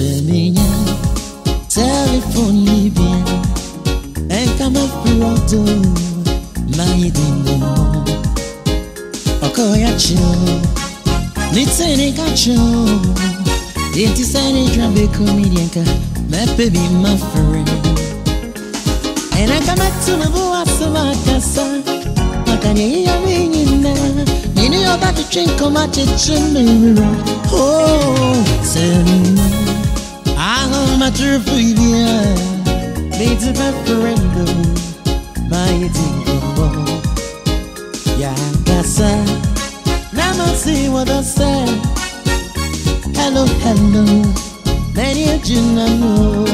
c'est mignon, téléphone libyen, un canon plodo, maïe dingo, encore yacho, ni tsene kacho, yeti sene drambe comedian ka, baby my friend. And I come to my boy, so my casa, makanye oba to drink, come at it, Oh, matrufu ibia Made a referendum dingo. Kasa Nama see what I say Hello, hello a junano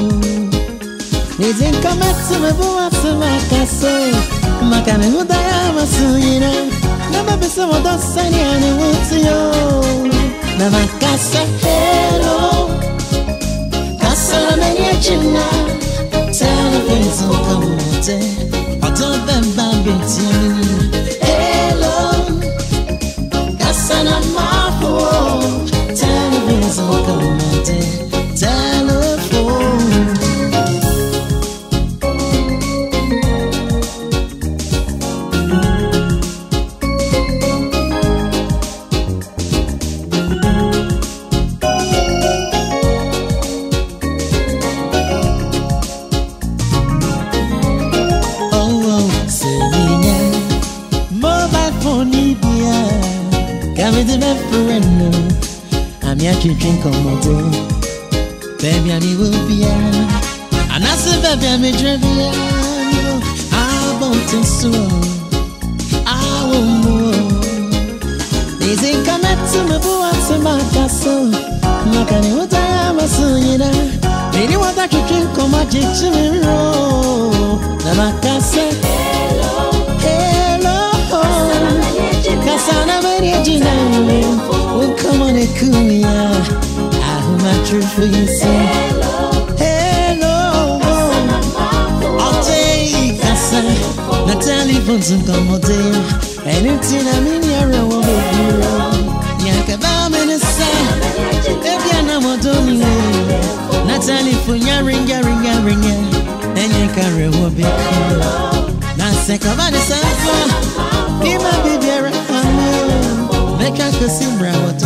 Nizinka matsume buwa suma kaso Makane hudaya masuyina Nama bisa wada sani ane wutiyo Nama kasa on I don't them baby Kami di referendum. Ami achi drink omodo Baby ani wo bia Anase baby ami dre bia Abontin suo Awo mo Nizi kametu mebu atema kaso Makani utaya masu yina Nini wata drink omaji chimiro Na my truth for you Hello I'll take Kasa Na telephone some come on day Anything I'm in your room baby Nyaka ba menesa Ebi ana modoni Na telephone ya ring ya ring ya ring ya Enye kare wo be cool Na seka ba de sanfa Ima bibiara Meka kusimbra wato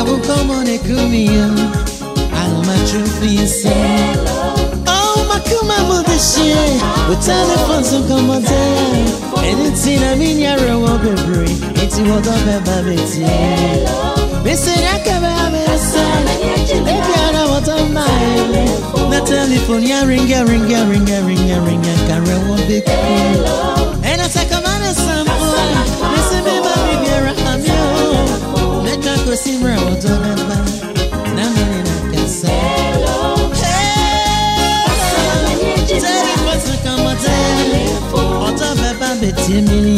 I will come on and come here I'll my truth for you say Oh my kuma mudishi With telephone so come on there Anything I mean you're a woman brain It's what Ring ya ring ya ring ya ring California ring ringa ring ringa ringa Karawa big Ena sakamana samon Nesime babi biera amyo Neka kosimra odona ba Namine na kasa Hello Tell it what's a kamate Ota beba betie mini